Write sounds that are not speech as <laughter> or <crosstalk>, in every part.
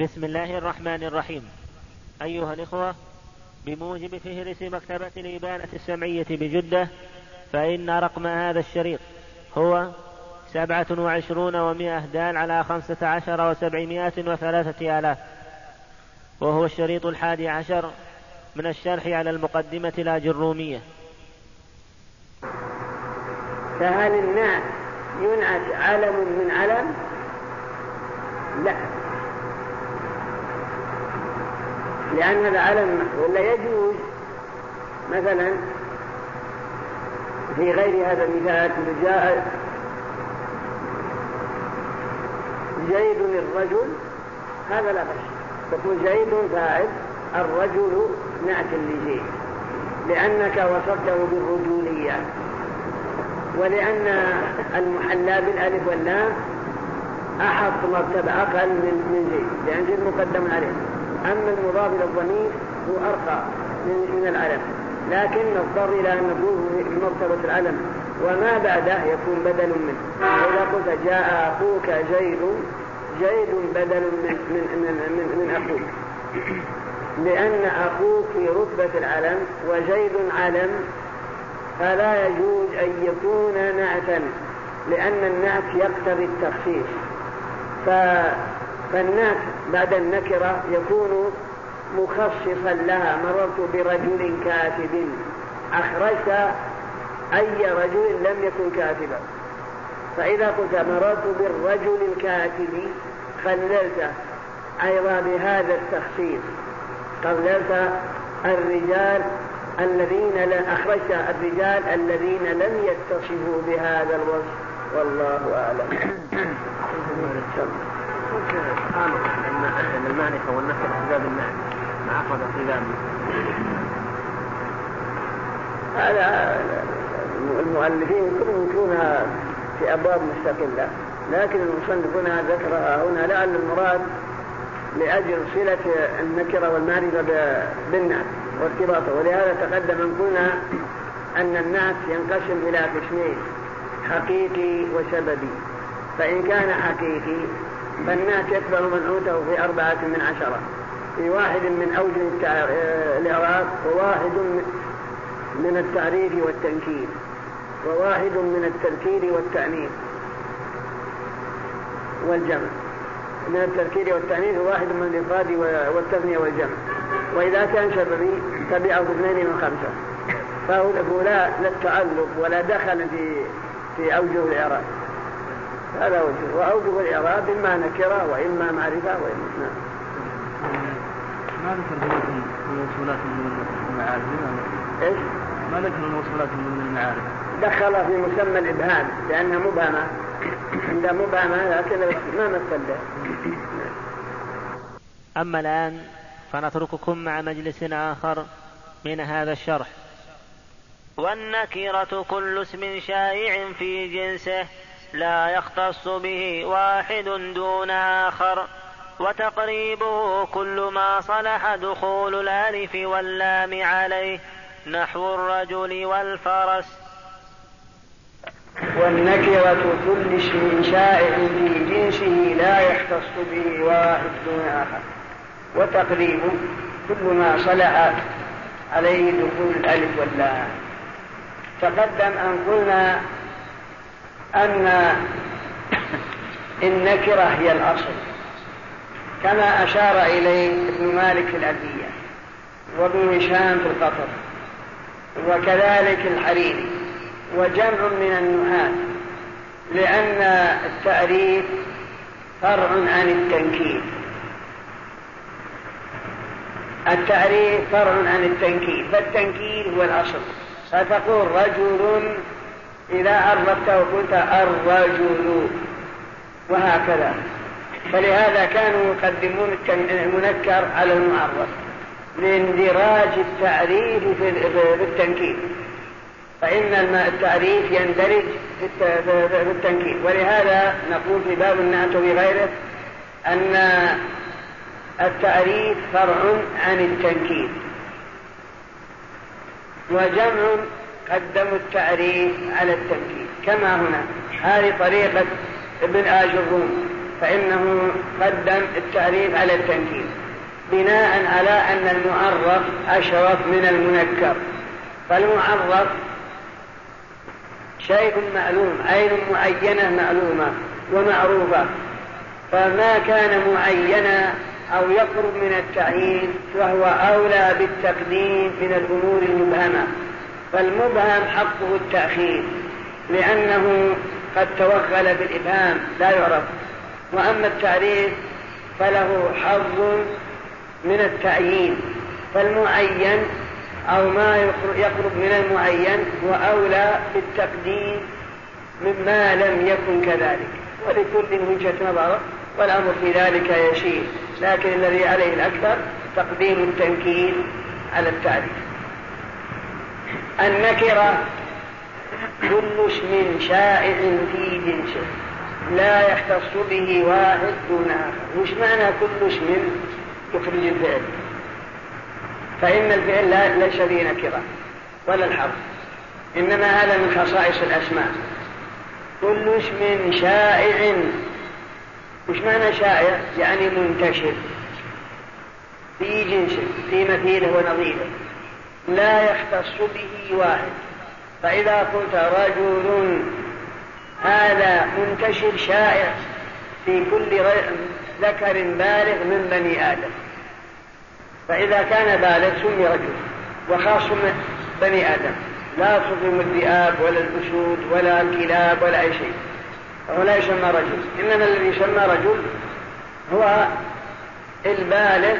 بسم الله الرحمن الرحيم. أيها الإخوة بموجب فهرس مكتبة الإبانة السمعية بجدة فإن رقم هذا الشريط هو سبعة وعشرون ومائة دال على خمسة عشر وسبعمائة وثلاثة آلاف وهو الشريط الحادي عشر من الشرح على المقدمة الأجرومية. فهل النعت ينعت علم من علم؟ لا. لأن هذا علم ولا يجوز مثلا في غير هذا المثال جاء زيد الرجل هذا لا بأس. تقول زيد فاعل الرجل نعت لزيد. لأنك وصفته بالرجولية. ولأن المحلى بالألف واللام أحط مرتبة أقل من زيد لأن زيد مقدم عليه. أما المضاف إلى الضمير هو أرقى من العلم. لكن نضطر إلى أن نقول مرتبة العلم. وما بعده يكون بدل منه. وإذا قلت جاء أخوك زيد زيد بدل من من من, من, من أخوك. لأن أخوك في رتبة العلم وزيد علم فلا يجوز أن يكون نعتا لأن النعت يقتضي التخصيص. فالنعت بعد النكرة يكون مخصصا لها. مررت برجل كاتب. أخرجت أي رجل لم يكن كاتبا. فإذا قلت مررت بالرجل الكاتب خللت أيضا بهذا التخصيص. قللت الرجال الذين لا أخرجت الرجال الذين لم يتصفوا بهذا الوصف. والله أعلم. <coughs> أن المعرفة والنفس أسباب النعم مع أخذ الخلاف هذا المؤلفين كلهم يكونها في أبواب مستقلة. لكن المصنف هنا ذكرها هنا لعل المراد لأجل صلة النكرة والمعرفة بالنعت وارتباطه ولهذا تقدم أن قلنا أن النعت ينقسم إلى قسمين حقيقي وسببي. فإن كان حقيقي فالنعت يتبع منعوته في أربعة من عشرة. في واحد من أوجه الإعراب وواحد من التعريف والتنكير. وواحد من التذكير والتأنيث والجمع. من التذكير والتأنيث وواحد من الإفراد والتثنية والجمع. وإذا كان شبابي تبعه اثنين من خمسة. فهو لا التعلق ولا دخل في في أوجه الإعراب هذا وجه. وأوجه الإعراب إما نكرة وإما معرفة وإما نعم. ما ذكر الموصولات من المعارف؟ إيش؟ ما ذكر الموصولات من المعارف. دخل في مسمى الإبهام لأنها مبهمة. عندها مبهمة لكن ما مثل أما الآن فنترككم مع مجلس آخر من هذا الشرح. والنكرة كل اسم شائع في جنسه. لا يختص به واحد دون آخر وتقريبه كل ما صلح دخول الألف واللام عليه نحو الرجل والفرس. والنكرة كل اسم شائع في جنسه لا يختص به واحد دون آخر وتقريب كل ما صلح عليه دخول الألف واللام. تقدم أن قلنا أن النكرة هي الأصل. كما أشار إليه ابن مالك في الأدية وابن هشام في القطر وكذلك الحريري. وجمع من النهاة لأن التعريف فرع عن التنكير. التعريف فرع عن التنكير فالتنكير هو الأصل. فتقول رجل إذا عرفته قلت الرجل وهكذا. فلهذا كانوا يقدمون المنكر على المعرف لاندراج التعريف في التنكير. فإن التعريف يندرج في التنكير. ولهذا نقول في باب النعت وغيره أن التعريف فرع عن التنكير. وجمع قدموا التعريف على التنكير. كما هنا هذه طريقة ابن آج الروم فإنه قدم التعريف على التنكير. بناء على أن المعرف أشرف من المنكر. فالمعرف شيء معلوم عين معينة معلومة ومعروفة. فما كان معينا أو يقرب من التعيين فهو أولى بالتقديم من الأمور المبهمة. فالمبهم حقه التأخير لأنه قد توغل بالإبهام لا يعرف. وأما التعريف فله حظ من التعيين فالمعين أو ما يقرب من المعين هو أولى بالتقديم مما لم يكن كذلك. ولكل وجهة نظر والأمر في ذلك يشير لكن الذي عليه الأكثر تقديم التنكيل على التعريف. النكرة كل اسم شائع في جنسه لا يختص به واحد دون آخر. وش معنى كل اسم يخرج الفعل. فإن الفعل لا ليس به نكرة ولا الحرف. إنما هذا من خصائص الأسماء. كل اسم شائع. وش معنى شائع يعني منتشر. في جنسه في مثيله ونظيره. لا يختص به واحد. فإذا قلت رجل هذا منتشر شائع في كل ذكر بالغ من بني آدم. فإذا كان بالغ سمي رجل وخاص بني آدم. لا تظلم الذئاب ولا الأسود ولا الكلاب ولا أي شيء. فهو لا يسمى رجل. إنما الذي يسمى رجل هو البالغ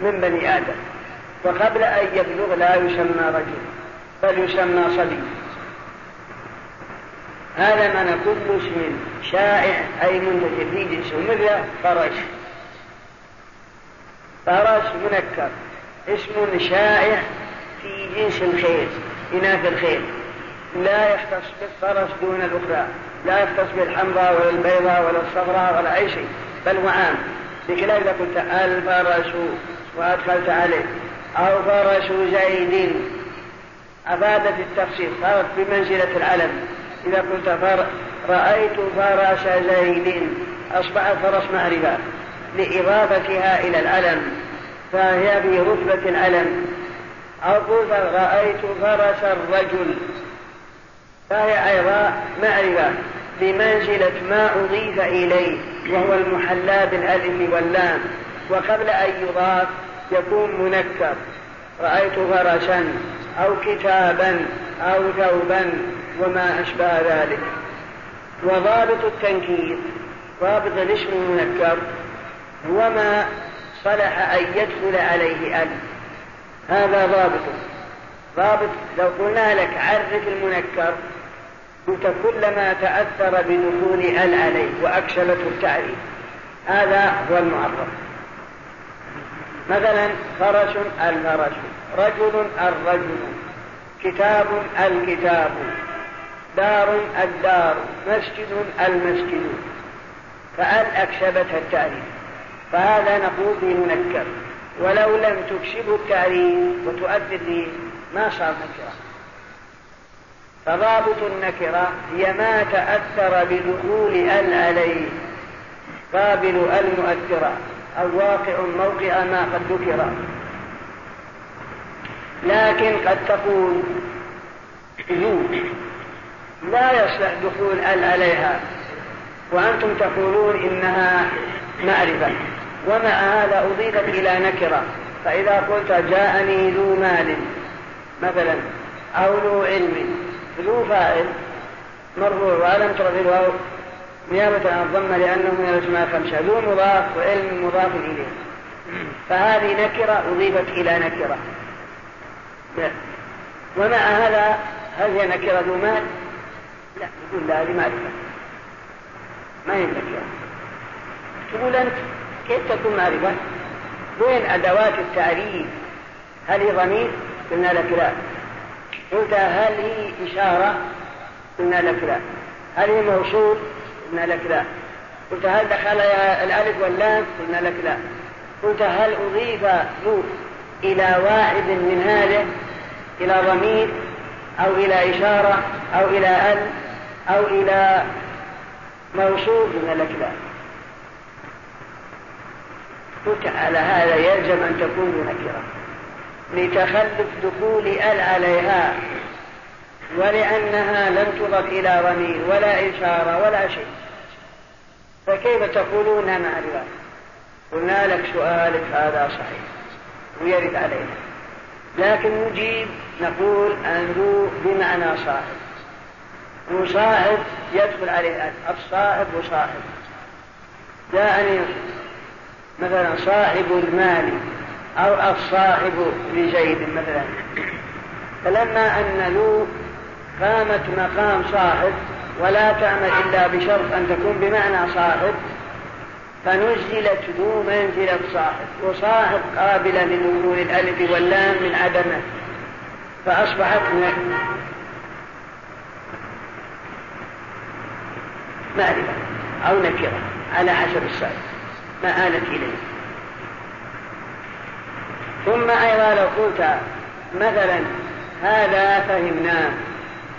من بني آدم. وقبل أن يبلغ لا يسمى رجل بل يسمى صبي هذا معنى كل اسم شائع أي منتشر في جنسه مثل فرج. فرج منكر اسم شائع في جنس الخيل إناث الخيل لا يختص بالفرس دون الأخرى لا يختص بالحمراء ولا البيضاء ولا الصفراء ولا أي شيء بل هو عام. إذا قلت الفرس وأدخلت عليه أو فرس زيد. أفادت التفسير صارت بمنزلة العلم. إذا قلت فر... رأيت فرس زيد أصبح الفرس معرفة لإضافتها إلى العلم فهي في رتبة العلم. أو قلت رأيت فرس الرجل فهي أيضا معرفة بمنزلة ما أضيف إليه وهو المحلى بالألف واللام. وقبل أن يضاف يكون منكر. رأيت فرسا أو كتابا أو ثوبا وما أشبه ذلك. وضابط التنكير ضابط الاسم المنكر هو ما صلح أن يدخل عليه أل هذا ضابط. ضابط لو قلنا لك عرف المنكر قلت كلما تأثر بدخول أل عليه وأكشلته التعريف. هذا هو المعرف. مثلا فرس الفرس رجل الرجل كتاب الكتاب دار الدار مسجد المسجد. فأل أكشبتها التعريف. فهذا نقول به منكر ولو لم تكشبه التعريف وتؤثر به ما صار نكرة فضابط النكرة هي ما تأثر بدخول ال عليه قابل المؤثرة. أو واقع موقع ما قد ذكر. لكن قد تقول ذو لا يصلح دخول ال عليها. وأنتم تقولون إنها معرفة. ومع هذا أضيفت إلى نكرة. فإذا قلت جاءني ذو مال مثلا أو ذو علم. ذو فاعل مرفوع ولم ترد نيابة عن الضمة لأنه من الأسماء الخمسة ذو مضاف وعلم مضاف إليه فهذه نكرة أضيفت إلى نكرة ومع هذا هل هي نكرة ذو مال؟ لا يقول لا هذه معرفة ما هي نكرة تقول أنت كيف تكون معرفة؟ وين أدوات التعريف؟ هل هي ضمير؟ قلنا لك لا قلت هل هي إشارة؟ قلنا لك لا هل هي موصول؟ قلنا لك لا. قلت هل دخل الألف واللام؟ قلنا لك لا. قلت هل أضيف ذو إلى واحد من هذه؟ إلى ضمير أو إلى إشارة أو إلى أل أو إلى موصول؟ قلنا لك لا. قلت على هذا يلزم أن تكون نكرة لتخلف دخول ال عليها ولأنها لم تضف إلى ضمير ولا إشارة ولا شيء. فكيف تقولون معرفة قلنا لك سؤالك هذا صحيح. ويرد علينا. لكن نجيب نقول أن ذو بمعنى صاحب. وصاحب يدخل عليه الآن. الصاحب وصاحب. جاءني مثلا صاحب المال أو الصاحب لزيد مثلا. فلما أن ذو قامت مقام صاحب ولا تعمل إلا بشرط أن تكون بمعنى صاحب. فنزلت ذو منزلة صاحب وصاحب قابلة لنزول الألف واللام من عدمه. فأصبحت معرفة أو نكرة. على حسب السائل. ما آلت إليه. ثم أيضا لو قلت مثلا هذا فهمناه.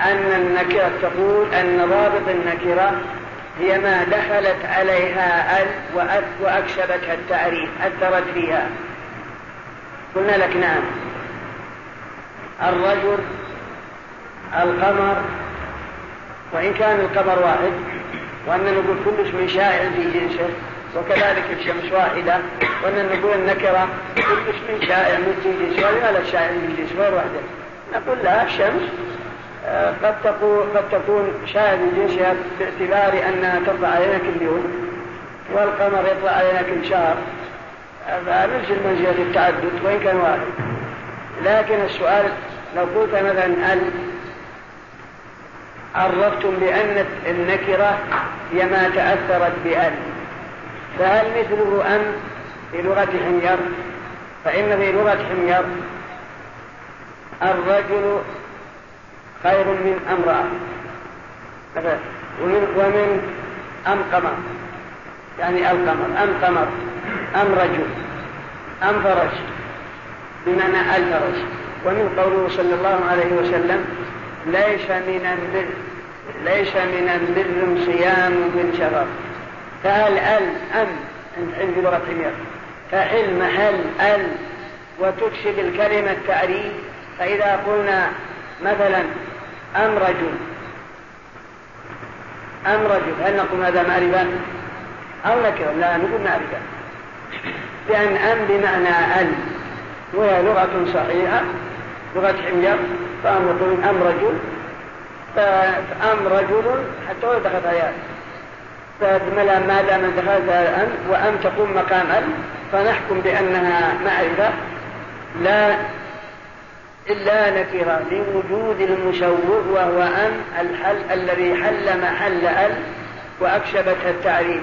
أن النكرة تقول أن ضابط النكرة هي ما دخلت عليها أل وأكشبتها التعريف أثرت فيها. قلنا لك نعم. الرجل القمر وإن كان القمر واحد وأن نقول كل اسم شائع في جنسه وكذلك الشمس واحدة وأن نقول النكرة كل اسم شائع من جنسه ولماذا شائع من جنسه واحدة. نقول لا الشمس قد تكون قد تكون شاهد جنسها باعتبار أنها تطلع علينا كل يوم والقمر يطلع علينا كل شهر فننزل منزلة التعدد وإن كان واحد. لكن السؤال لو قلت مثلا هل عرفتم بأن النكرة هي ما تأثرت بأن فهل مثله أم في لغة حمير؟ فإن في لغة حمير الرجل خير من أمرأة. ومن ومن أم قمر يعني القمر. أم قمر. أم رجل. أم فرج. بمعنى الفرج. ومن قوله صلى الله عليه وسلم ليس من البر ليس من البر صيام بالشرف فهل ال أم؟ عند حمير فحل محل ال وتكسب الكلمة تعريف فإذا قلنا مثلا أم رجل. أم رجل هل نقول هذا معرفة أو نكرة لا نقول معرفة لأن أم بمعنى ال وهي لغة صحيحة لغة حمير فهم يقولون أم رجل. فأم رجل حتى ولو دخلت آيات ما دام دخلت أم وأم تقوم مقام ال فنحكم بأنها معرفة لا إلا نكرة لوجود المشوه وهو أن الحل الذي حل محل أل وأكشبتها التعريف.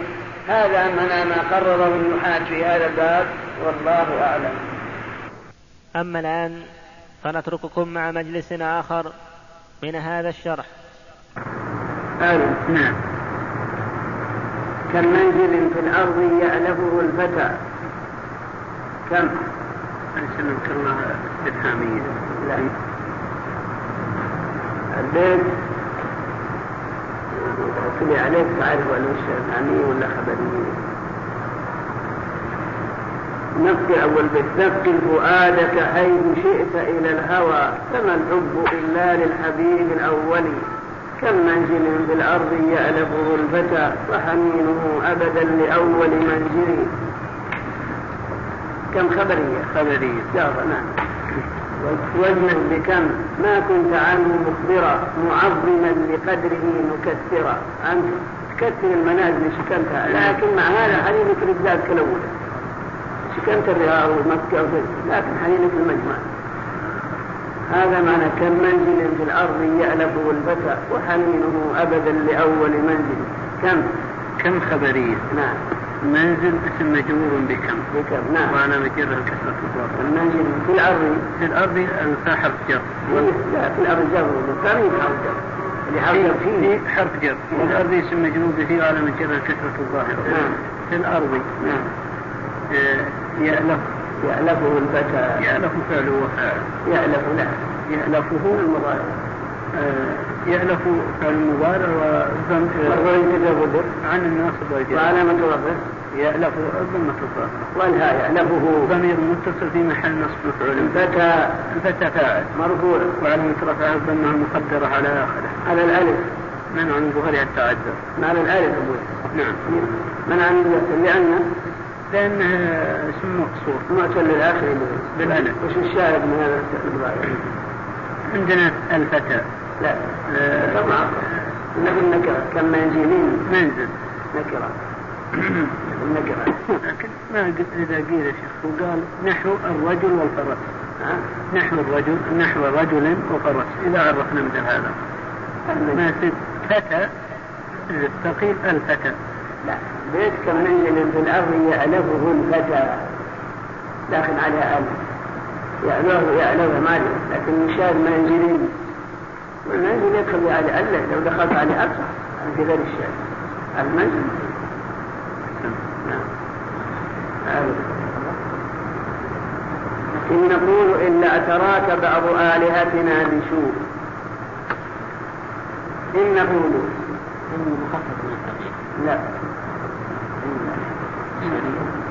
هذا من ما قرره النحاة في هذا الباب والله أعلم. أما الآن فنترككم مع مجلس آخر من هذا الشرح. أهلا نعم. كم منزل في الأرض يألفه الفتى؟ كم؟ أحسن كلمة إبهامية لا. البيت تلي عليك تعرف أنه إبهامية ولا خبرية نقل أول بيت. نقل فؤادك حيث شئت إلى الهوى. كما الحب إلا للحبيب الأول. كم منزل بالأرض يألفه الفتى وحنينه أبدا لأول منزل. كم خبرية خبرية نعم وزنا بكم ما كنت عنه مخبرا معظما لقدره مكثرا. أنت تكثر المنازل سكنتها لكن مع هذا حنينك للذات كالأولى. سكنت الرياض ومكة لكن حنينك المجمع هذا معنى كم منزل في الأرض يألفه الفتى وحنينه أبدا لأول منزل. كم؟ كم خبرية نعم. منزل اسم مجرور بكم. بكم نعم. وأنا مجرها كسرة المنزل في الأرض. في الأرض انثى حرف جر. لا في الأرض جر. قريب حرف جر. اللي حرف جر حرف جر. في الأرض اسم مجرور به وأنا مجرها كسرة الظاهر نعم. في الأرض. نعم. آه، يألف. يألفه الفتى يألف فعل وفاعل يألف لا يألفه. المضارع. آه، يألف فعل المضارع كتاب عن الناصب والجر وعلامة رفعه يألف الظاهرة والهاء يألفه. ضمير متصل في محل نصب مفعول الفتى الفتى فاعل. مرفوع. وعلامة رفعه الضمة المقدرة على آخره. على الألف. منع من ظهورها التعذر. على الألف أبوي. نعم. منع من لأن؟ لأنه اسم مقصور. معتل للآخر. بالألف. وش الشاهد من هذا؟ عندنا الفتى. لا. آه، طبعا نفي النكرة كمنزلين منزل. نكرة. <clears throat> النكرة لكن ما قلت إذا قيل شيخ وقال نحو الرجل والفرس؟ نحو الرجل نحو رجل وفرس. إذا عرفنا مثل هذا. ما يصير فتى. الثقيل الفتى. لا بيت كمنزل في الأرض يألفه الفتى. لكن على ألف يألوه يألوه ما. لكن مشاد منزلين والمنزل يدخل على ألف لو دخلت على أصح في غير الشيء المنزل نعم ألف. إن نقول إلا أتراك بعض آلهتنا بسوء إن نقول. لا.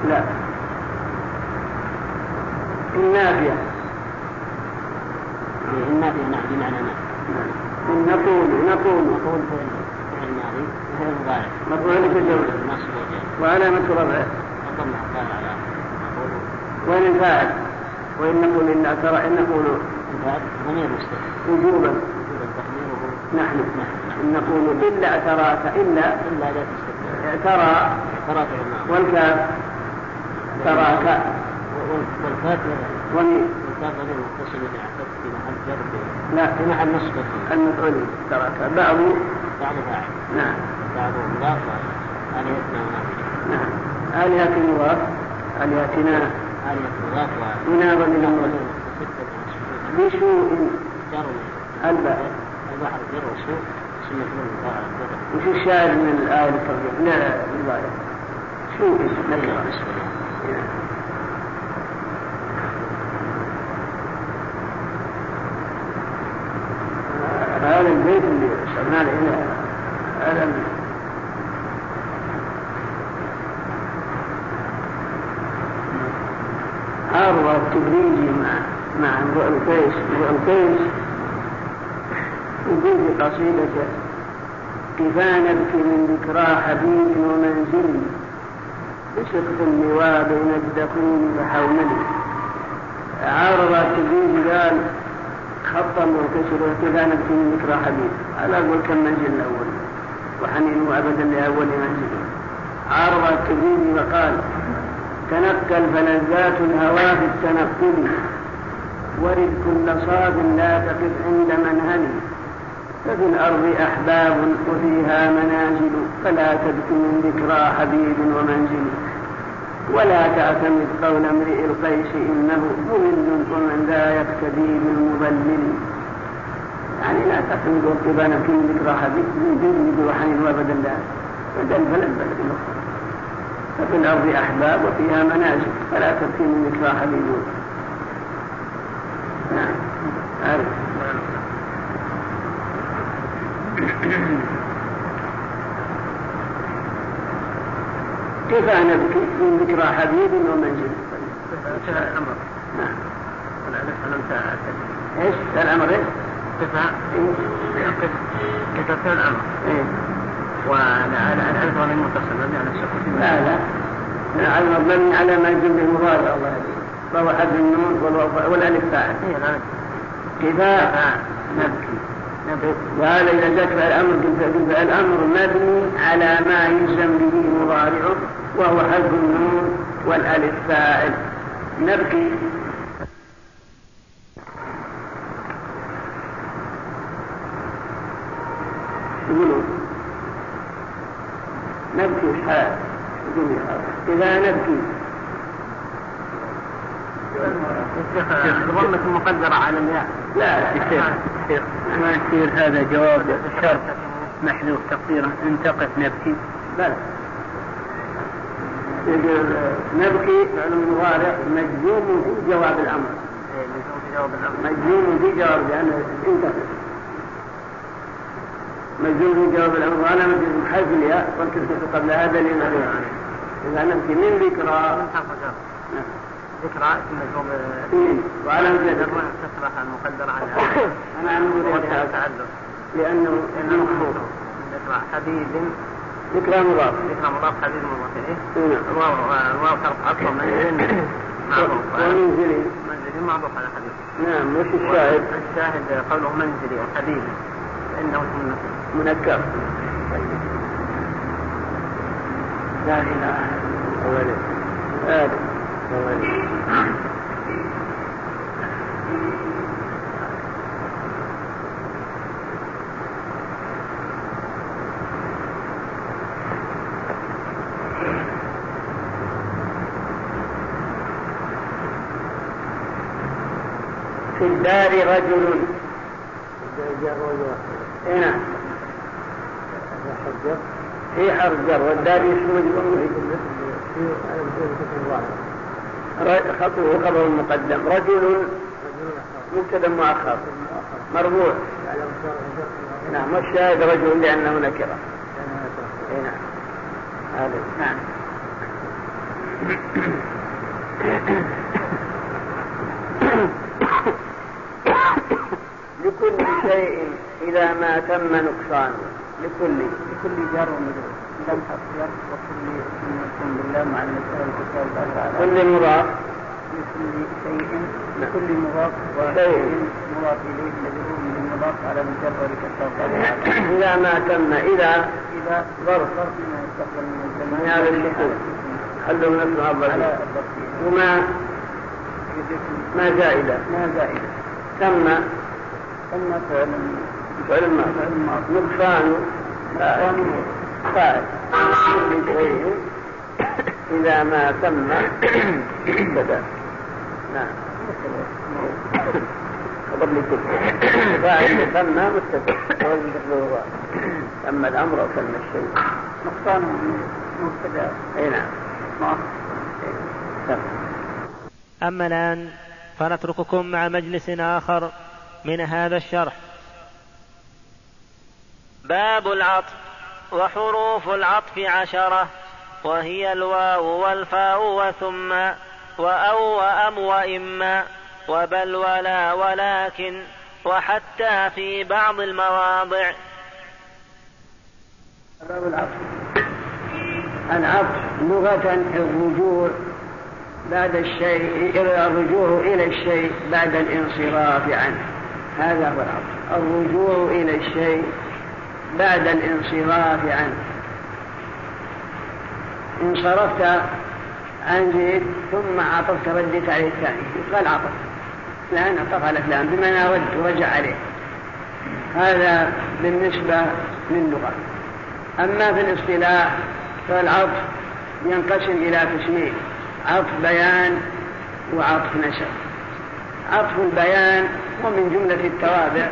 لا. النافية النافية نعم بمعنى نعم إن نقول نقول. نقول فعل فعل ماضي وهي مضارع. مفعول في وجزم وعلامة رفعه على وين الفاعل وإن نقول إن ترى إن نقول الفاعل ضمير مستتر وجوبا. نحن. إن نقول إلا تراك إلا إلا لا ترى ترى والكاف. تراك والكاف ومن والكاف ضمير متصل يعتد في محل جر. لا. في محل نصب. المفعول تراك بعض. بعض فاعل. نعم. بعض مضاف. آلهتنا ونافذة نعم. آلهة مضاف آلهتنا. آلهة مضاف منابا ستة مسجود بسوء الباء البحر جر الشاهد من الآية الترجمة؟ لا اسم نكرة هذا البيت اللي شرنا له هنا هذا عارض التبريجي مع امرؤ القيس امرؤ القيس يقول قصيدته كفى نبكي من ذكرى حبيب ومنزل بسقف اللواء بين الدقون وحومل عارض التبريجي قال خطا وكسر كفى نبكي من ذكرى حبيب. على أقول كم منزل الأول؟ وحنين أبدا لأول منزل. عارض التبريجي وقال تنقل فلذات الهوى في التنقل. ورد كل صاب لا تقف عند منهل ففي الأرض أحباب وفيها منازل فلا تبك من ذكرى حبيب ومنزل. ولا تعتمد قول امرئ القيس إنه مهل ومن ذا يقتدي بالمضلل يعني لا تعتمد وقبانك من ذكرى حبيب من دون وحين وأبدا لا. بدل بلد الأخرى ففي الأرض أحباب وفيها منازل فلا تبكي من ذكرى حبيب. عارف كيف نبكي من ذكرى حبيب ومنزل الأمر. نعم. والألف تعتد إيش؟ الأمر إيش؟ كفى يقف كتبت الأمر. إيه؟ والألف ضمير متصل مبني على السكون لا لا. على مبني على ما يجب به مضارع الله يهديه فهو حذف النون والألف فاعل. هي الآن كفاء نبكي وهذا إذا جاء الأمر الأمر مبني على ما يلزم به مضارعه وهو حذف النون والألف فاعل. نبكي. نبكي حال. إذا نبكي. ضمة مقدرة على الياء لا الشيخ الشيخ ما يصير هذا جواب شرط محذوف تقديره ان تقف نبكي. بلى. نبكي فعل مضارع مجزوم في جواب الأمر. جواب الأمر مجزوم في جواب لأنه انتقل مجزوم في جواب الأمر. وأنا مجزوم حذف الياء والكلمة قبل هذا لما إذا نمت من ذكرى. من حرف جر ذكرى اسم مجرور وعلى كسرة المقدرة على <coughs> أنا أقول وقتها تعلق لأنه لأنه مخصوص ذكرى حبيب ذكرى مضاف. ذكرى مضاف حبيب مضاف إليه. نعم. الواو الواو حرف عطف <coughs> منزل. معروف. ومنزلي منزلي معروف على حبيب نعم. وش الشاهد؟ الشاهد قوله منزلي وحبيب فإنه اسم منكر. لا إله أولي آدم أولي في الدار رجل. اي نعم. في حرف جر. والدار اسم مجرور خطوه خبر مقدم. رجل مبتدأ مؤخر. مرفوع نعم والشاهد رجل لأنه نكرة. إي نعم. هذا. نعم. لكل شيء إذا ما تم نقصانه. لكل. لكل جار ومجرور. لم جر وكل بالله مع المسألة الكتاب كل مضاف. لكل شيء نعم. لكل مضاف شيء. وشيء مضاف إليه مجرور بالمضاف على مجرد كالتوقع إذا <clears throat> ما تم إذا إذا ظرف. ظرف ما يستقبل من الزمان. من هذا خلوا أفضل الظرفية وما ما زائدة ما زائدة تم. ثم فعل فعل ماضي نقصان. فاعل كل شيء إذا ما تم ابتدأ نعم. خبر لكل فاعل تم مبتدأ تقبله تم الأمر وتم الشيء. نقصان مبتدأ. أي نعم. تم أما الآن فنترككم مع مجلس آخر من هذا الشرح. باب العطف. وحروف العطف عشرة وهي الواو والفاء وثم وأو وأم وإما وبل ولا ولكن وحتى في بعض المواضع. العطف. العطف لغة الرجوع بعد الشيء الرجوع إلى الشيء بعد الانصراف عنه. هذا هو العطف. الرجوع إلى الشيء بعد الانصراف عنه. انصرفت عن زيد ثم عطفت رديت عليه الثاني. يقال عطف. فلان عطف على فلان بمعنى رد ورجع عليه. هذا بالنسبة للغة. أما في الاصطلاح فالعطف ينقسم إلى قسمين عطف بيان وعطف نسب عطف البيان ومن جملة التوابع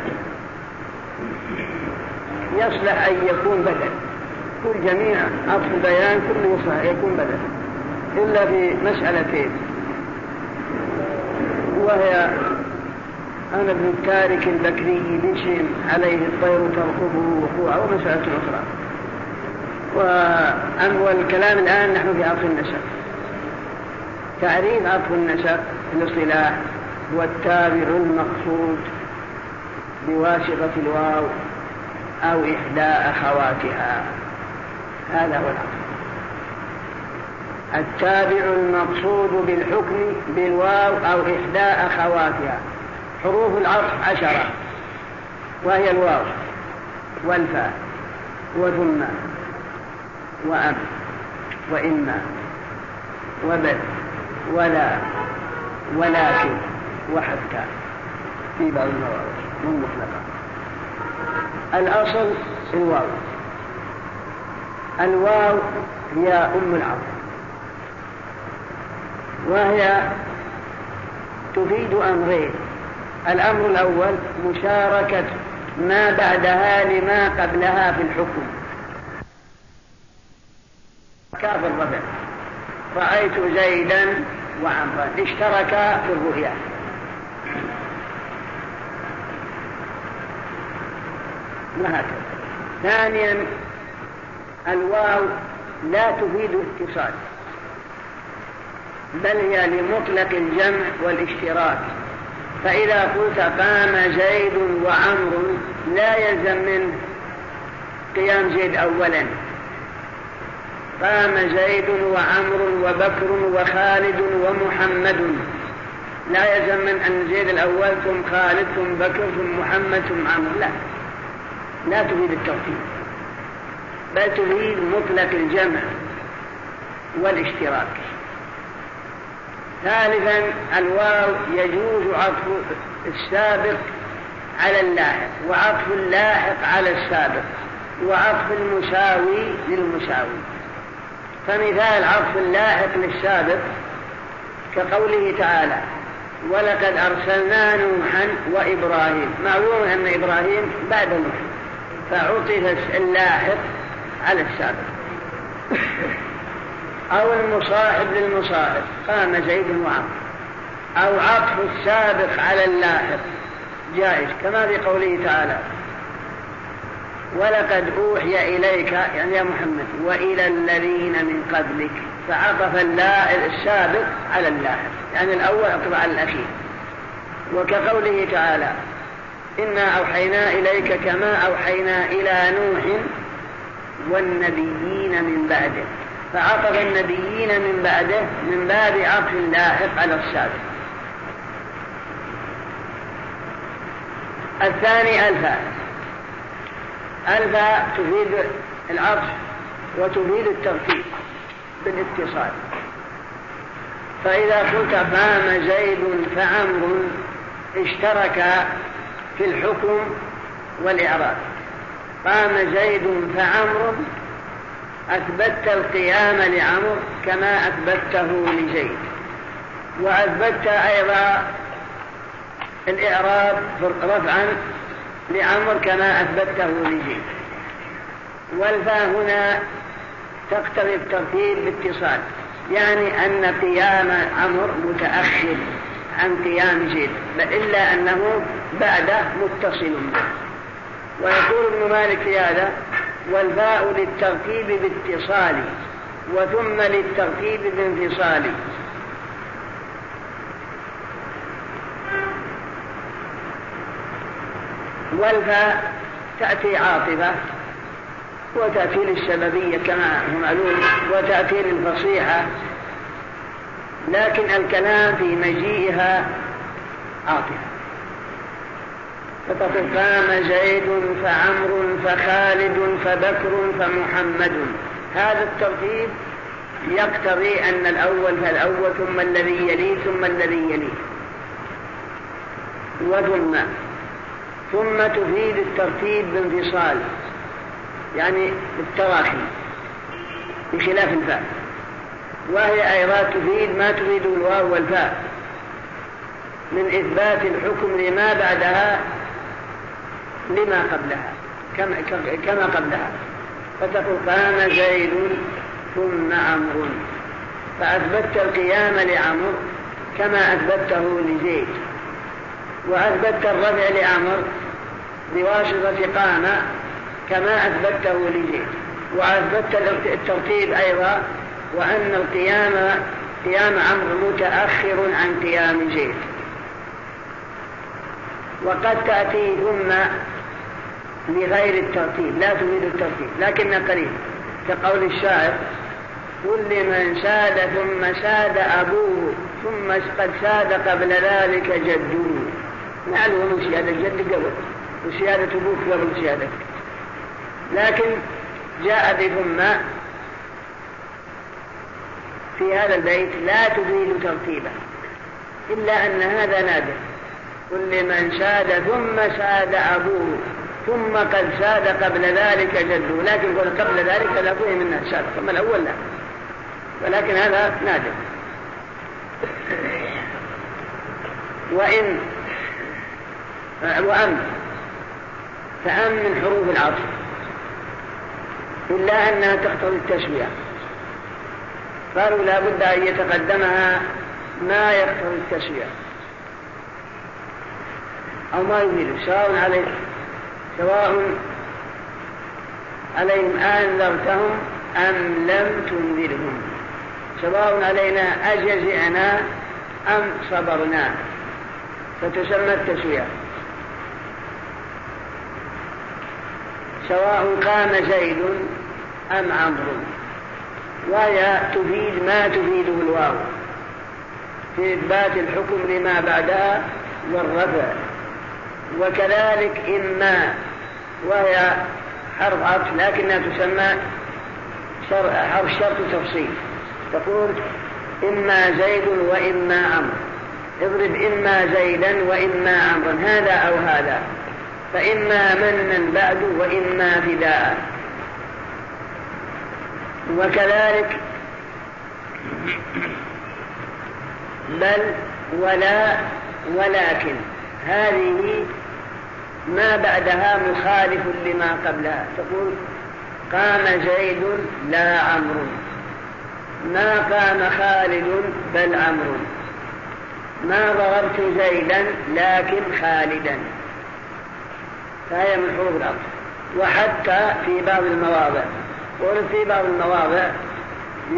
يصلح أن يكون بدل. كل جميع عطف البيان كله يصلح أن يكون بدل. إلا في مسألتين. وهي أنا ابن التارك البكري بشم عليه الطير تركبه وقوعا ومسألة أخرى. والكلام الآن نحن في عطف النسب تعريف عطف النسب في الاصطلاح هو التابع المقصود بواسطة الواو. أو إحدى أخواتها. هذا هو العطف التابع المقصود بالحكم بالواو أو إحدى أخواتها. حروف العطف عشرة. وهي الواو والفاء وثم وأب وإما وبل ولا ولكن وحتى. في بعض المواضع والمطلقة الأصل الواو. الواو هي أم العطف وهي تفيد أمرين. الأمر الأول مشاركة ما بعدها لما قبلها في الحكم. كاف الرفع رأيت زيدا وعمرا اشتركا في الرؤيا. وهكذا ثانيا الواو لا تفيد الاتصال بل هي لمطلق الجمع والاشتراك. فإذا قلت قام زيد وعمر لا يلزم منه قيام زيد أولا. قام زيد وعمر وبكر وخالد ومحمد. لا يلزم من أن زيد الأول ثم خالد ثم بكر ثم محمد ثم عمرو لا. لا تريد الترتيب بل تريد مطلق الجمع والاشتراك. ثالثا الواو يجوز عطف السابق على اللاحق وعطف اللاحق على السابق وعطف المساوي للمساوي. فمثال عطف اللاحق للسابق كقوله تعالى ولقد أرسلنا نوحا وإبراهيم معلوم أن إبراهيم بعد نوح. فعطف اللاحق على السابق. أو المصاحب للمصاحب قام زيد وعمر أو عطف السابق على اللاحق. جائز كما في قوله تعالى ولقد أوحي إليك يعني يا محمد وإلى الذين من قبلك. فعطف السابق على اللاحق. يعني الأول عطف على الأخير. وكقوله تعالى إنا أوحينا إليك كما أوحينا إلى نوح والنبيين من بعده. فعطف النبيين من بعده من باب عطف اللاحق على السابق الثاني الفاء الفاء تفيد العطف وتفيد الترتيب بالاتصال. فإذا قلت قام زيد فعمر اشترك في الحكم والإعراب قام زيد فعمر أثبتت القيام لعمر كما أثبته لزيد. وأثبتت أيضا الإعراب رفعا لعمر كما أثبته لزيد. والفاء هنا تقتضي الترتيب باتصال يعني أن قيام عمر متأخر عن قيام زيد إلا أنه بعده متصل به. ويقول ابن مالك في هذا والباء للترتيب باتصال وثم للترتيب بانفصال. والفاء تأتي عاطفة وتأتي للسببية كما هو معلوم وتأتي للفصيحة لكن الكلام في مجيئها عاطفة. فتقول زيد فعمر فخالد فبكر فمحمد. هذا الترتيب يقتضي أن الأول فالأول ثم الذي يليه ثم الذي يليه وثم ثم تفيد الترتيب بانفصال يعني بالتراخي بخلاف الفاء. وهي أيضا تفيد ما تفيد الواو والفاء من إثبات الحكم لما بعدها لما قبلها. كما, كما قبلها. فتقول قام زيد ثم عمرو. فأثبتت القيام لعمر كما أثبته لزيد. وأثبتت الرفع لعمر بواسطة قام كما أثبته لزيد. وأثبتت الترتيب أيضا وأن القيام قيام عمرو متأخر عن قيام زيد. وقد تأتي ثم بغير الترتيب لا تريد الترتيب لكن قريب. كقول الشاعر كل من ساد ثم ساد أبوه ثم قد ساد قبل ذلك جده معلوم سيادة الجد قبل وسيادة أبوك قبل سيادتك لكن جاء بثم في هذا البيت لا تفيد ترتيبا إلا أن هذا نادر. كل من ساد ثم ساد أبوه. ثم قد ساد قبل ذلك جده لكن قبل ذلك لا فهم منه ساد ثم الأول لا. ولكن هذا نادر. وإن وأم. فأم من حروف العطف. إلا أنها تقتضي التسوية قالوا لا بد أن يتقدمها ما يقتضي التسوية أو ما يريد. سواء عليه سواء عليهم أنذرتهم أم لم تنذرهم. سواء علينا أجزعنا أم صبرنا. فتسمى التسوية. سواء قام زيد أم عمرو. وهي تفيد ما تفيده الواو. في إثبات الحكم لما بعدها والرفع. وكذلك إما وهي حرف عطف لكنها تسمى حرف شرط تفصيل. تقول إما زيد وإما عمرو. اضرب إما زيدا وإما عمرا هذا أو هذا. فإما منا بعد وإما فداء. وكذلك بل ولا ولكن. هذه ما بعدها مخالف لما قبلها. تقول قام زيد لا عمرو. ما قام خالد بل عمرو. ما ضربت زيدا لكن خالدا. فهي من حروف العطف. وحتى في بعض المواضع. قلت في بعض المواضع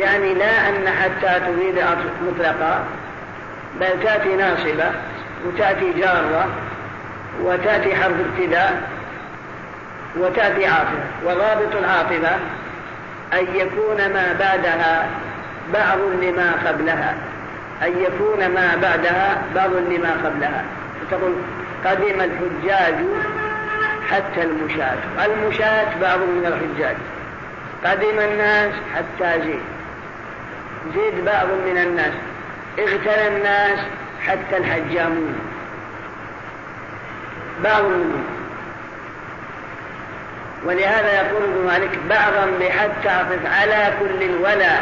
يعني لا أن حتى تريد مطلقة بل تأتي ناصبة وتأتي جارة وتأتي حرف ابتداء وتأتي عاطفة وضابط العاطفة أن يكون ما بعدها بعض لما قبلها. أن يكون ما بعدها بعض لما قبلها. فتقول قدم الحجاج حتى المشاة. المشاة بعض من الحجاج. قدم الناس حتى زيد. زيد بعض من الناس. اغتنى الناس حتى الحجامون. بعض منهم. ولهذا يقول ابن مالك بعضا بحتى تعطف على كل ولا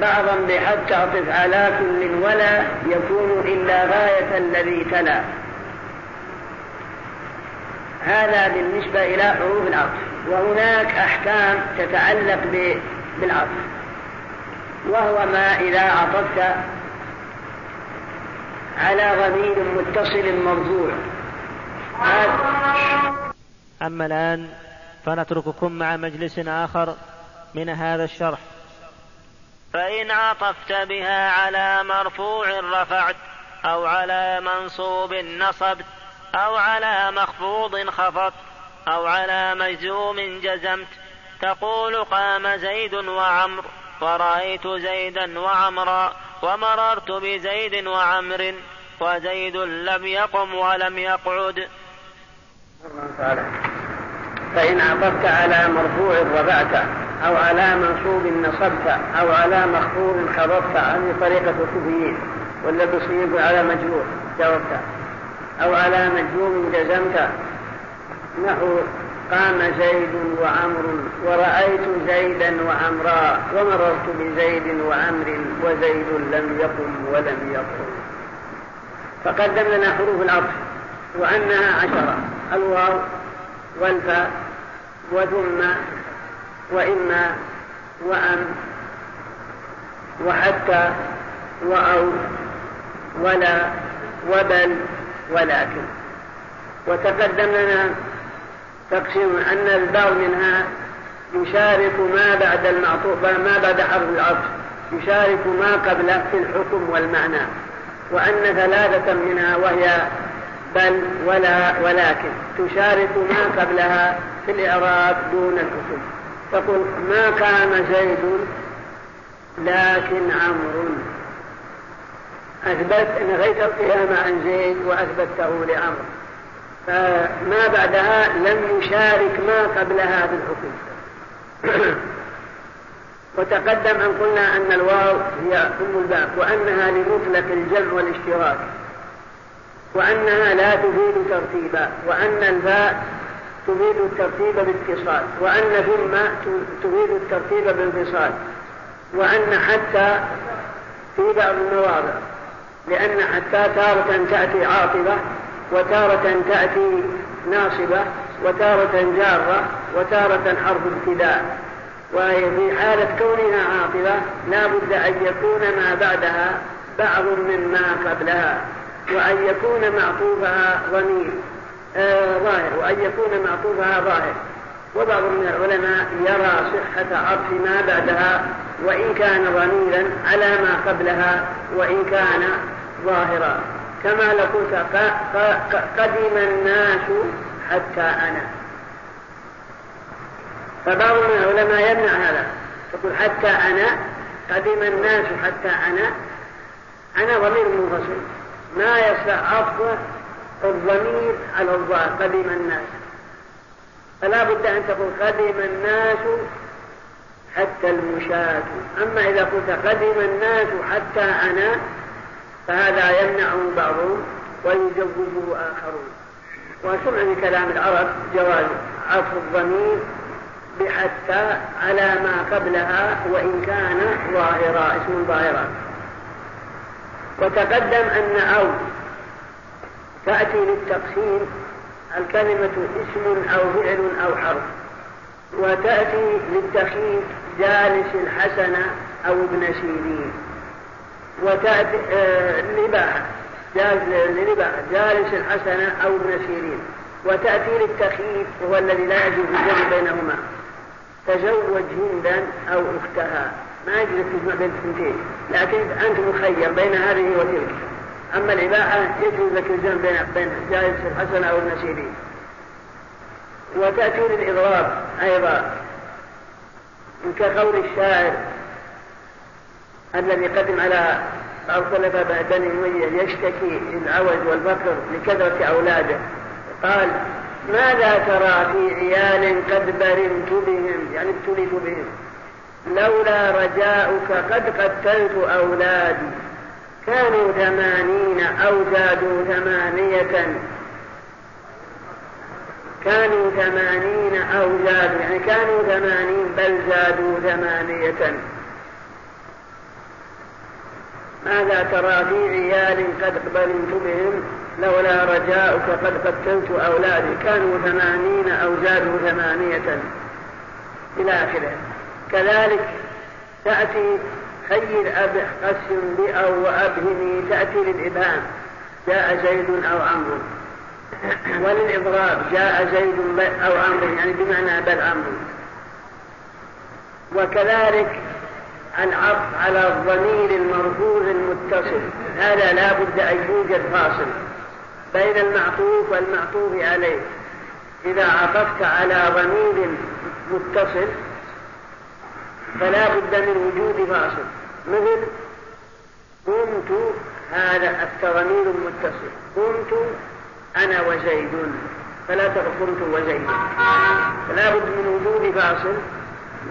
بعضا بحتى تعطف على كل ولا يكون إلا غاية الذي تلا. هذا بالنسبة إلى حروف العطف. وهناك أحكام تتعلق بالعطف. وهو ما إذا عطفت على ضمير متصل مرفوع. أما الآن فنترككم مع مجلس آخر من هذا الشرح. فإن عطفت بها على مرفوع رفعت أو على منصوب نصبت أو على مخفوض خفضت أو على مجزوم جزمت. تقول قام زيد وعمر ورأيت زيدا وعمرا ومررت بزيد وعمر وزيد لم يقم ولم يقعد. فإن عطفت على مرفوع رفعت أو على منصوب نصبت أو على مخفوض خفضت هذه طريقة الكوفيين واللبسيين على مجرور جاوبت. أو على مجزوم جزمت. نحو قام زيد وعمر ورأيت زيدا وعمرا ومررت بزيد وعمر وزيد لم يقم ولم يقم. فقدم لنا حروف العطف وأنها عشرة. الواو والفاء وثم وإما وأم وحتى وأو ولا وبل ولكن. وتقدم لنا تقسيم أن البعض منها يشارك ما بعد المعطوف ما بعد حرف العطف يشارك ما قبله في الحكم والمعنى وأن ثلاثة منها وهي بل ولا ولكن تشارك ما قبلها في الإعراب دون الحكم. تقول ما قام زيد لكن عمرو. أثبت نفيت القيام عن زيد وأثبته لعمرو. فما بعدها لم يشارك ما قبلها في الحكم <coughs> وتقدم أن قلنا أن الواو هي أم الباب وأنها لمطلق الجمع والاشتراك. وأنها لا تفيد ترتيبا وأن الباء تفيد الترتيب باتصال وأن ثم تفيد الترتيب بانفصال وأن حتى في بعض المواضع لأن حتى تارة تأتي عاطبة وتارة تأتي ناصبة وتارة جارة وتارة حرف ابتداء. وهي في حالة كونها عاطبة لا بد أن يكون ما بعدها بعض مما قبلها. وأن يكون معطوفها ضمير آه ظاهر وأن يكون معطوفها ظاهر. وبعض من العلماء يرى صحة عطف ما بعدها وإن كان ضميرا على ما قبلها وإن كان ظاهرا. كما لو قلت قدم الناس حتى أنا. فبعض من العلماء يمنع هذا. يقول حتى أنا قدم الناس حتى أنا. أنا ضمير منفصل. ما يصح عطف الضمير على الظاهر قدم الناس. فلا بد أن تقول قدم الناس حتى المشاة. أما إذا قلت قدم الناس حتى أنا فهذا يمنعه بعضهم ويجوزه آخرون. وسمع من كلام العرب جواز عطف الضمير بحتى على ما قبلها وإن كان ظاهرا اسم ظاهرا. وتقدم أن أو تأتي للتقسيم الكلمة اسم أو فعل أو حرف وتأتي للتخييف جالس الحسن أو ابن سيرين وتأتي آه الإباحة للإباحة جالس الحسن أو ابن سيرين وتأتي للتخييف وهو الذي لا يجوز الجمع بينهما تزوج هندا أو أختها ما يجوز تجمع بين الثنتين. لكن أنت مخير بين هذه وتلك. أما الإباحة يجوز لك الجمع بين بين جائز الحسن أو النسيبي. وتأتي للإضراب أيضا. كقول الشاعر الذي قدم على بعض خلفاء بني أمية يشتكي العوج والفقر لكثرة أولاده. قال ماذا ترى في عيال قد برمت بهم؟ يعني ابتليت بهم. لولا رجاؤك قد قتلت أولادي. كانوا ثمانين أو زادوا ثمانية. كانوا ثمانين أو زادوا يعني كانوا ثمانين بل زادوا ثمانية. ماذا ترى في عيال قد قبلت بهم؟ لولا رجاؤك قد قتلت أولادي. كانوا ثمانين أو زادوا ثمانية. إلى آخره. كذلك تأتي خير أب قسم بأو وأبهمي تأتي للإبهام. جاء زيد أو عمرو وللإضراب جاء زيد أو عمرو يعني بمعنى بل عمرو وكذلك العطف على الضمير المرفوع المتصل. هذا لا بد أن يوجد فاصل بين المعطوف والمعطوف عليه. إذا عطفت على ضمير متصل فلا بد من وجود فاصل مثل قمت هذا التضمير المتصل. قمت أنا وزيد. فلا تقل قمت وزيد. فلا بد من وجود فاصل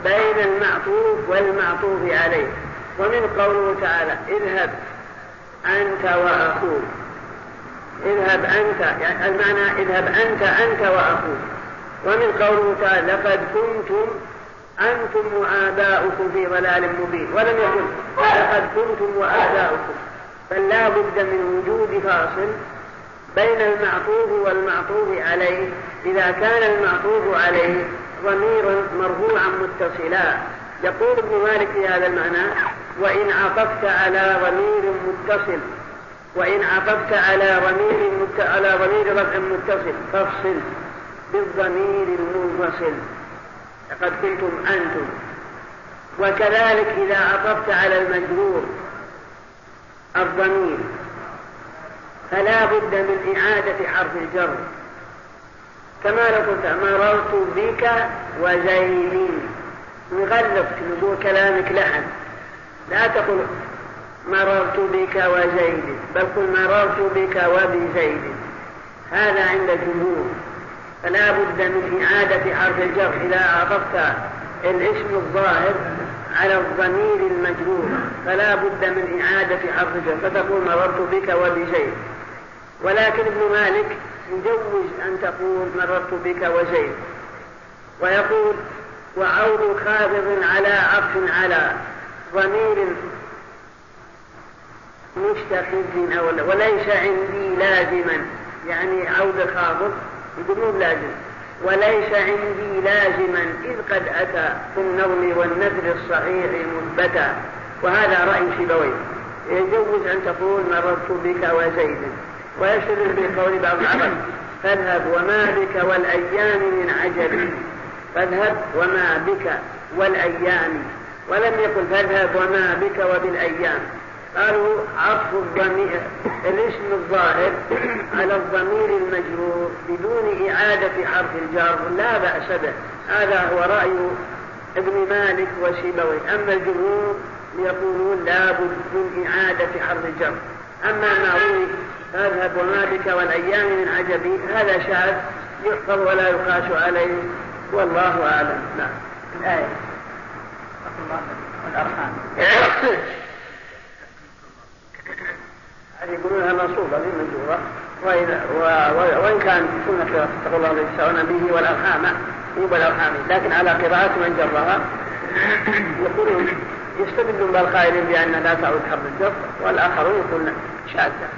بين المعطوف والمعطوف عليه. ومن قوله تعالى اذهب أنت وأخوك. اذهب أنت يعني المعنى اذهب أنت أنت وأخوك. ومن قوله تعالى لقد كنتم أنتم وآباؤكم في ضلال مبين. ولم يقل. لقد كنتم وآباؤكم. بل لا بد من وجود فاصل بين المعطوف والمعطوف عليه. إذا كان المعطوف عليه ضميرا مرفوعا متصلا. يقول ابن مالك في هذا المعنى وإن عطفت على ضمير متصل. وإن عطفت على ضمير. على ضمير رفع متصل. فافصل بالضمير المنفصل. لقد كنتم أنتم. وكذلك إذا عطفت على المجرور الضمير فلا بد من إعادة حرف الجر. كما لو قلت مررت بك وزيد نغلق نقول كلامك لحن. لا تقل مررت بك وزيد بل قل مررت بك وبزيد هذا عند الجمهور. فلا بد من إعادة حرف الجر إذا عطفت الاسم الظاهر على الضمير المجرور. فلا بد من إعادة حرف الجر. فتقول مررت بك وبزيد ولكن ابن مالك يجوز أن تقول مررت بك وزيد ويقول وعود خافض على عطف على ضمير مستخز أو وليس عندي لازما. يعني عود خافض يقول لازم. وليس عندي لازما إذ قد أتى في النظم والنذر الصحيح مثبتا. وهذا رأي سيبويه يجوز أن تقول مررت بك وزيد. ويشترك بقول بعض العرب. فاذهب وما بك والأيام من عجب. فاذهب وما بك والأيام. ولم يقل فاذهب وما بك وبالأيام. قالوا عطف الضمير. الاسم الظاهر <clears throat> على الضمير المجرور بدون إعادة حرف الجر. لا بأس به. هذا هو رأي ابن مالك وسيبويه أما الجمهور يقولون لا بد من إعادة حرف الجر. أما ما روي فاذهب وما بك والأيام من عجبي هذا شاذ يحفظ ولا يقاس عليه. والله أعلم. نعم. الآية. والأرحام <laughs> يقولونها منصوبة. في منجورة وإن كان سنة اتقوا الله الذي تسعون به والأرحام يوب الأرحام لكن على قراءة من جرها يقولون يستدلون بالقائلين بأن لا تعود حرب الجر والآخرون يقولون شاذة.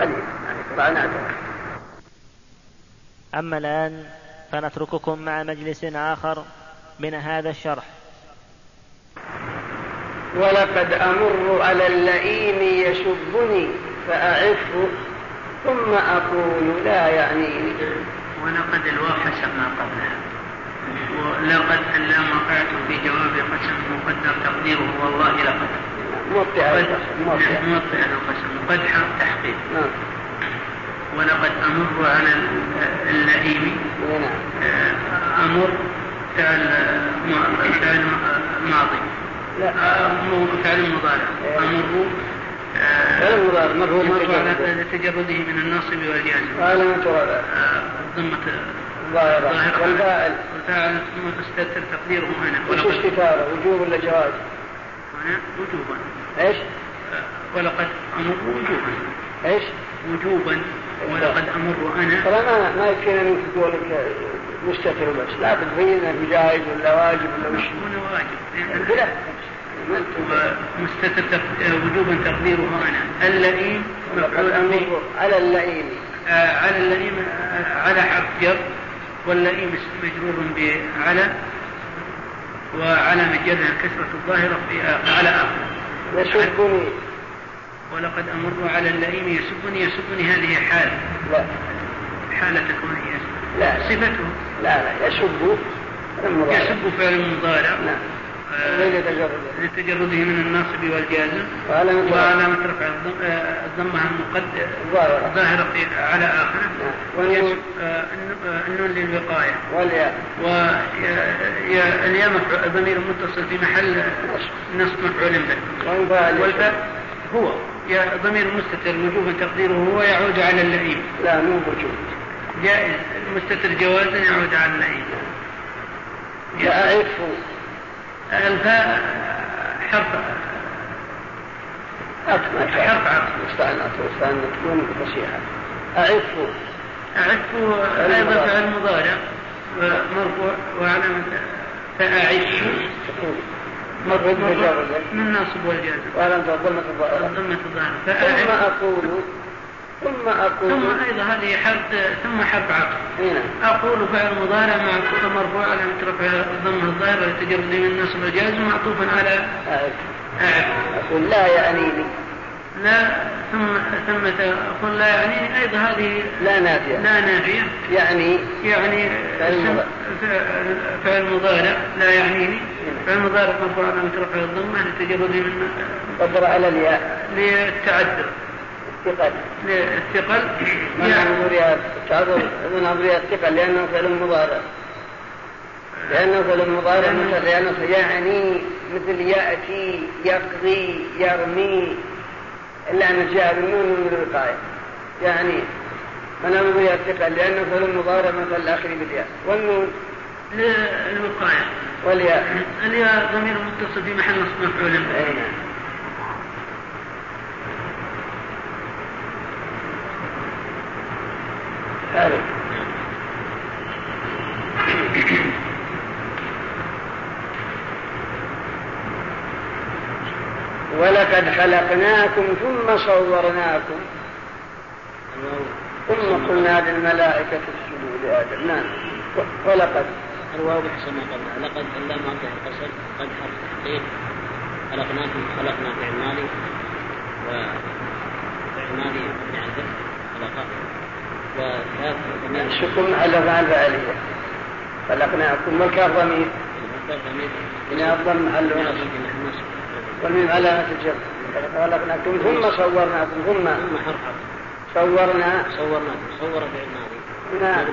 قليل. يعني قراءة أما الآن فنترككم مع مجلس آخر من هذا الشرح. ولقد أمر على اللئيم يسبني فأعفه ثم أقول لا يعنيني. ولقد الواو حسب ما قبلها. ولقد اللام وقعت في جواب قسم مقدر تقديره. والله لقد موطئ موطئ القسم قد تحقيق. نعم. ولقد أمر على اللئيم نعم. آه، أمر فعل فعل ماضي. لا. فعل مضارع. أمر فعل مضارع. مرفوع على تجرده من الناصب والجازم. قال من ترى ضمة ظاهرة. والفاعل. والفاعل مستتر تقديره هنا. وش استتارة؟ وجوب ولا جواز؟ هنا وجوبا. إيش؟ ولقد أمر وجوبا. إيش؟ وجوبا. ولقد أمر أنا. ترى ما ما يكفينا انك تقول لك مستتر بس. لا تبين انه جائز ولا واجب ولا وش. هنا واجب. لا ومستتر وجوبا تقديره أنا اللئيم مفعول أمر على اللئيم. آه على اللئيم على حرف جر. واللئيم مجرور بعلى وعلى جرها كسرة الظاهرة في على آخر. يسبني. ولقد أمر على اللئيم يسبني يسبني هذه حال. لا. حالة كونه لا. صفته. لا لا يسب يسب فعل مضارع نعم. لتجرده من الناصب والجازم. وعلامة رفع آه، الضمة المقدر الظاهرة. على آخره نعم. آه، النون للوقاية. والياء. والياء ضمير متصل في محل نصب. مفعول به. والفاء هو. يا ضمير مستتر وجوبا تقديره هو يعود على اللئيم. لا مو وجوب جائز. المستتر جوازا يعود على اللئيم يعرفه الفاء حرف. حرف. عطف مستأنف مستأنف تكون فصيحة. أعفه أعفه أيضا فعل مضارع. مرفوع. وعلامة فأعش. مرفوع. من ناصب والجازم. وعلامة ضمة الظاهرة ثم أقول. ثم أقول ثم أيضا هذه حرف ثم حرف عطف. هنا أقول فعل مضارع مع كل مرفوع على رفع الضمة الظاهرة لتجرد من نصب الجاز معطوفا على أعرف. أقول لا يعنيني لا ثم ثم أقول لا يعنيني أيضا هذه لا نافية. لا نافية. يعني يعني فعل مضارع. لا يعنيني فعل مضارع مرفوع على رفع الضمة لتجرد من قدر على الياء. للتعذر. الثقل. الثقل. من نظريات تعرض من نظريات الثقل؟ لأنه فعل مضارع. لأنه فعل مضارع مثل لأنه يعني مثل يأتي يقضي يرمي. إلا أن جاء بالنون من الوقاية. يعني من نظريات الثقل؟ لأنه فعل مضارع مثل الآخر بالياء. والنون؟ للوقاية والياء. الياء ضمير متصل في محل نصب مفعول به ولقد خلقناكم ثم صورناكم. ثم قلنا للملائكة اسجدوا لآدم. نعم. ولقد. الواو بحسب ما قبلها لقد اللام موضع القسم قد حرف تحقيق. خلقناكم خلقنا فعل ماضي وفعل ماضي مبني على خلق الشكم على فعل فعلية خلقناكم والكاف ضمير بناء الضم محل والميم علامة الجر خلقناكم ثم صورناكم ثم. صورنا. صورناكم. صور فعل ماضي نعم.